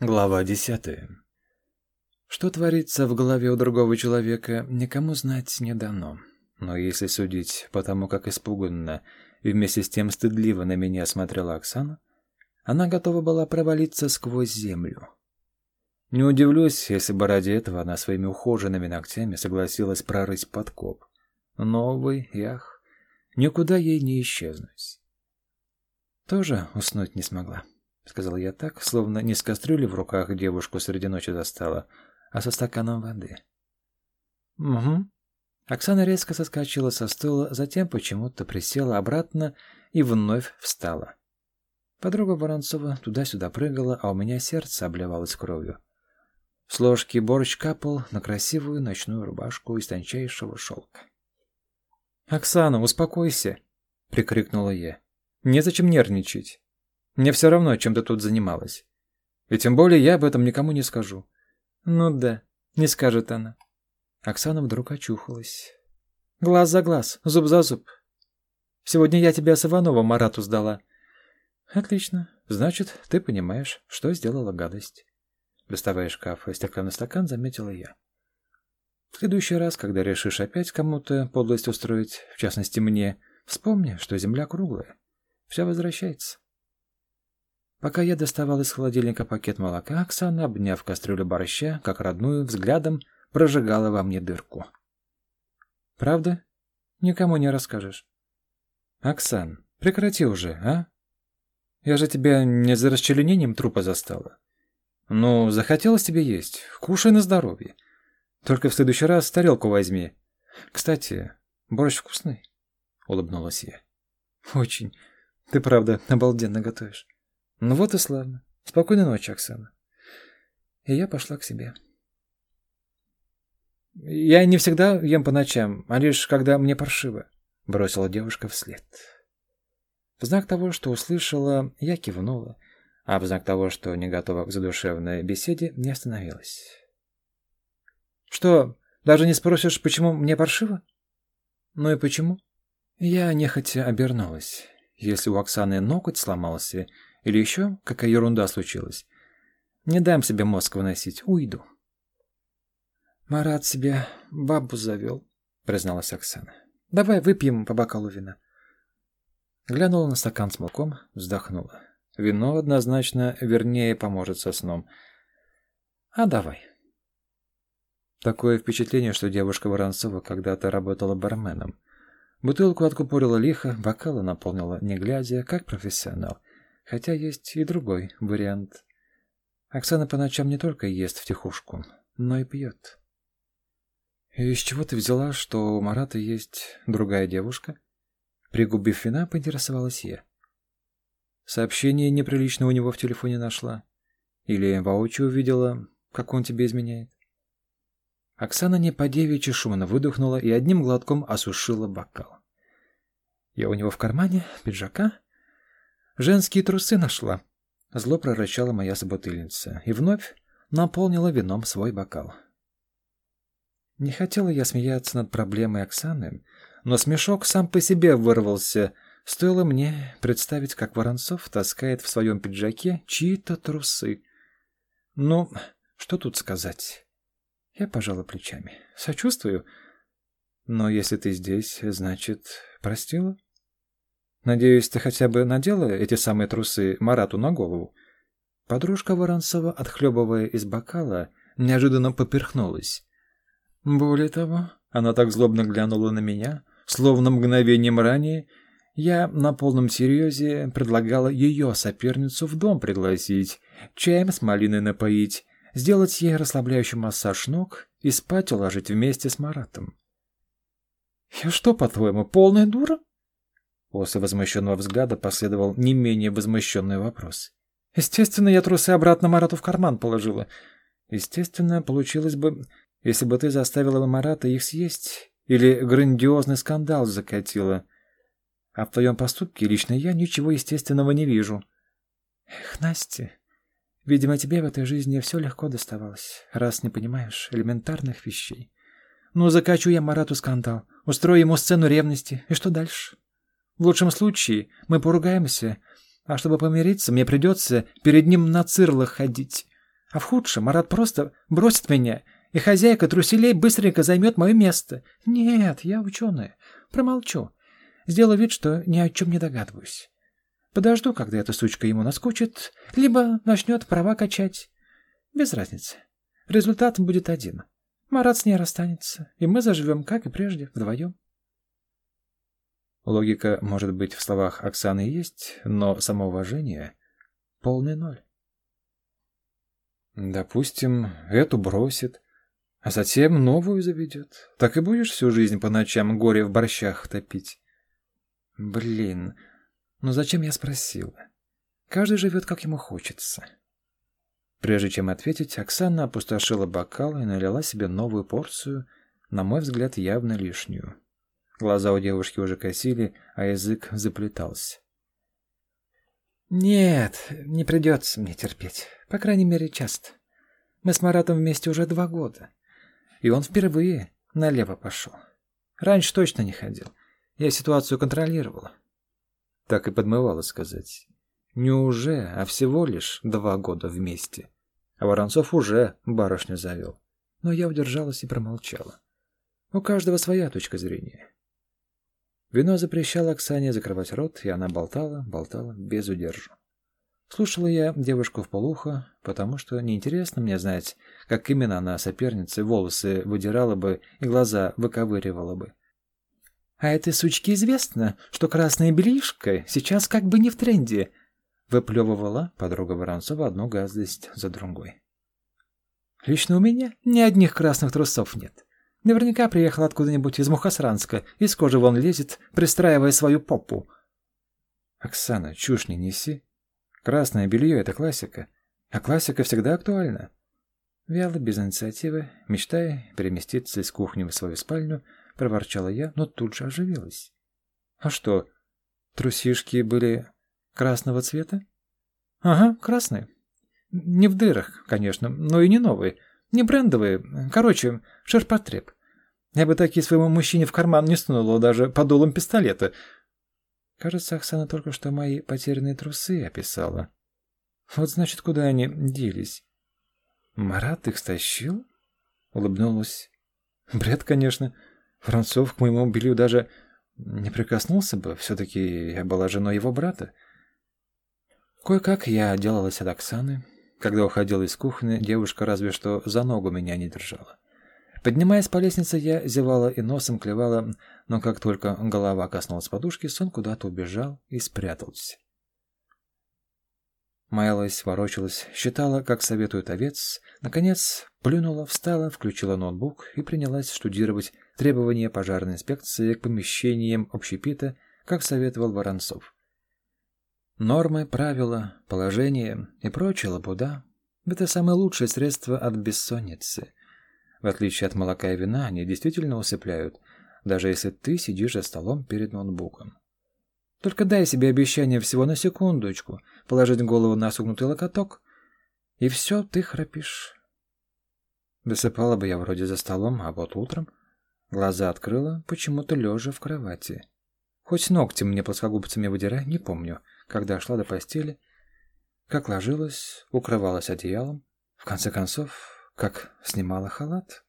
Глава десятая. Что творится в голове у другого человека, никому знать не дано. Но если судить по тому, как испуганно и вместе с тем стыдливо на меня смотрела Оксана, она готова была провалиться сквозь землю. Не удивлюсь, если бы ради этого она своими ухоженными ногтями согласилась прорыть подкоп. Новый, ях, никуда ей не исчезнуть. Тоже уснуть не смогла. — сказал я так, словно не с кастрюли в руках девушку среди ночи застала, а со стаканом воды. «Угу». Оксана резко соскочила со стула, затем почему-то присела обратно и вновь встала. Подруга Воронцова туда-сюда прыгала, а у меня сердце обливалось кровью. С ложки борщ капал на красивую ночную рубашку из тончайшего шелка. «Оксана, успокойся!» — прикрикнула я. «Незачем нервничать. Мне все равно, чем ты тут занималась. И тем более я об этом никому не скажу. Ну да, не скажет она. Оксана вдруг очухалась. Глаз за глаз, зуб за зуб. Сегодня я тебя с Ивановым Марату сдала. Отлично. Значит, ты понимаешь, что сделала гадость. Доставая из шкафа стеклянный стакан, заметила я. В следующий раз, когда решишь опять кому-то подлость устроить, в частности мне, вспомни, что земля круглая. Все возвращается. Пока я доставал из холодильника пакет молока, Оксана, обняв кастрюлю борща, как родную, взглядом прожигала во мне дырку. «Правда? Никому не расскажешь?» «Оксан, прекрати уже, а? Я же тебя не за расчленением трупа застала. Ну, захотелось тебе есть, кушай на здоровье. Только в следующий раз тарелку возьми. Кстати, борщ вкусный?» — улыбнулась я. «Очень. Ты правда обалденно готовишь». Ну вот и славно. Спокойной ночи, Оксана. И я пошла к себе. Я не всегда ем по ночам, а лишь когда мне паршиво, бросила девушка вслед. В знак того, что услышала, я кивнула, а в знак того, что не готова к задушевной беседе, не остановилась. Что, даже не спросишь, почему мне паршиво? Ну и почему? Я нехотя обернулась. Если у Оксаны ноготь сломался, или еще какая ерунда случилась. Не дам себе мозг выносить, уйду. Марат себе бабу завел, призналась Оксана. Давай выпьем по бокалу вина. Глянула на стакан с молоком, вздохнула. Вино однозначно вернее поможет со сном. А давай. Такое впечатление, что девушка Воронцова когда-то работала барменом. Бутылку откупорила лихо, бокалы наполнила не глядя, как профессионал. Хотя есть и другой вариант. Оксана по ночам не только ест втихушку, но и пьет. «И из чего ты взяла, что у Марата есть другая девушка?» Пригубив вина, поинтересовалась я. Сообщение неприлично у него в телефоне нашла. Или воочию увидела, как он тебе изменяет. Оксана не по-девичьи шумно выдохнула и одним глотком осушила бокал. Я у него в кармане пиджака Женские трусы нашла. Зло прорычала моя собутыльница и вновь наполнила вином свой бокал. Не хотела я смеяться над проблемой Оксаны, но смешок сам по себе вырвался. Стоило мне представить, как Воронцов таскает в своем пиджаке чьи-то трусы. Ну, что тут сказать? Я пожала плечами. Сочувствую. Но если ты здесь, значит, простила? Надеюсь, ты хотя бы надела эти самые трусы Марату на голову?» Подружка Воронцова, отхлебывая из бокала, неожиданно поперхнулась. Более того, она так злобно глянула на меня, словно мгновением ранее я на полном серьезе предлагала ее соперницу в дом пригласить, чаем с малиной напоить, сделать ей расслабляющий массаж ног и спать уложить вместе с Маратом. «Я что, по-твоему, полная дура?» После возмущенного взгляда последовал не менее возмущенный вопрос. «Естественно, я трусы обратно Марату в карман положила. Естественно, получилось бы, если бы ты заставила Марата их съесть или грандиозный скандал закатила. А в твоем поступке лично я ничего естественного не вижу». «Эх, Настя, видимо, тебе в этой жизни все легко доставалось, раз не понимаешь элементарных вещей. Ну, закачу я Марату скандал, устрою ему сцену ревности, и что дальше?» В лучшем случае мы поругаемся, а чтобы помириться, мне придется перед ним на цирлах ходить. А в худшем Марат просто бросит меня, и хозяйка труселей быстренько займет мое место. Нет, я ученая. Промолчу. Сделаю вид, что ни о чем не догадываюсь. Подожду, когда эта сучка ему наскучит, либо начнет права качать. Без разницы. Результат будет один. Марат с ней расстанется, и мы заживем, как и прежде, вдвоем. Логика, может быть, в словах Оксаны есть, но самоуважение — полный ноль. Допустим, эту бросит, а затем новую заведет. Так и будешь всю жизнь по ночам горе в борщах топить. Блин, ну зачем я спросила? Каждый живет, как ему хочется. Прежде чем ответить, Оксана опустошила бокал и налила себе новую порцию, на мой взгляд, явно лишнюю. Глаза у девушки уже косили, а язык заплетался. «Нет, не придется мне терпеть. По крайней мере, часто. Мы с Маратом вместе уже два года. И он впервые налево пошел. Раньше точно не ходил. Я ситуацию контролировала. Так и подмывало сказать. Не уже, а всего лишь два года вместе. А Воронцов уже барышню завел. Но я удержалась и промолчала. У каждого своя точка зрения. Вино запрещало Оксане закрывать рот, и она болтала, болтала без удержу. Слушала я девушку в полухо, потому что неинтересно мне знать, как именно она сопернице волосы выдирала бы и глаза выковыривала бы. «А этой сучке известно, что красная белишка сейчас как бы не в тренде», выплевывала подруга Воронцова одну газость за другой. «Лично у меня ни одних красных трусов нет. Наверняка приехал откуда-нибудь из Мухосранска, из кожи вон лезет, пристраивая свою попу». «Оксана, чушь не неси. Красное белье — это классика, а классика всегда актуальна». Вяло, без инициативы, мечтая переместиться из кухни в свою спальню, проворчала я, но тут же оживилась. «А что, трусишки были красного цвета?» «Ага, красные. Не в дырах, конечно, но и не новые. Не брендовые. Короче, ширпотреб. Я бы такие своему мужчине в карман не сунула даже под дулом пистолета». Кажется, Оксана только что мои потерянные трусы описала. Вот значит, куда они делись. «Марат их стащил?» — улыбнулась. «Бред, конечно. Воронцов к моему белью даже не прикоснулся бы, все-таки я была женой его брата. Кое-как я отделалась от Оксаны. Когда уходила из кухни, девушка разве что за ногу меня не держала. Поднимаясь по лестнице, я зевала и носом клевала, но как только голова коснулась подушки, сон куда-то убежал и спрятался. Маялась, ворочалась, считала, как советует овец, наконец плюнула, встала, включила ноутбук и принялась штудировать требования пожарной инспекции к помещениям общепита, как советовал Воронцов. Нормы, правила, положения и прочая лабуда – это самое лучшее средство от бессонницы. В отличие от молока и вина, они действительно усыпляют, даже если ты сидишь за столом перед ноутбуком. Только дай себе обещание всего на секундочку, положить голову на согнутый локоток, и все, ты храпишь. Досыпала бы я вроде за столом, а вот утром Глаза открыла, почему-то лежа в кровати. Хоть ногти мне плоскогубцами выдирай, не помню, когда шла до постели, как ложилась, укрывалась одеялом, в конце концов, как снимала халат.